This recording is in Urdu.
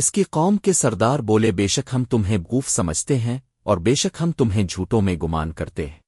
اس کی قوم کے سردار بولے بے شک ہم تمہیں گوف سمجھتے ہیں اور بے شک ہم تمہیں جھوٹوں میں گمان کرتے ہیں۔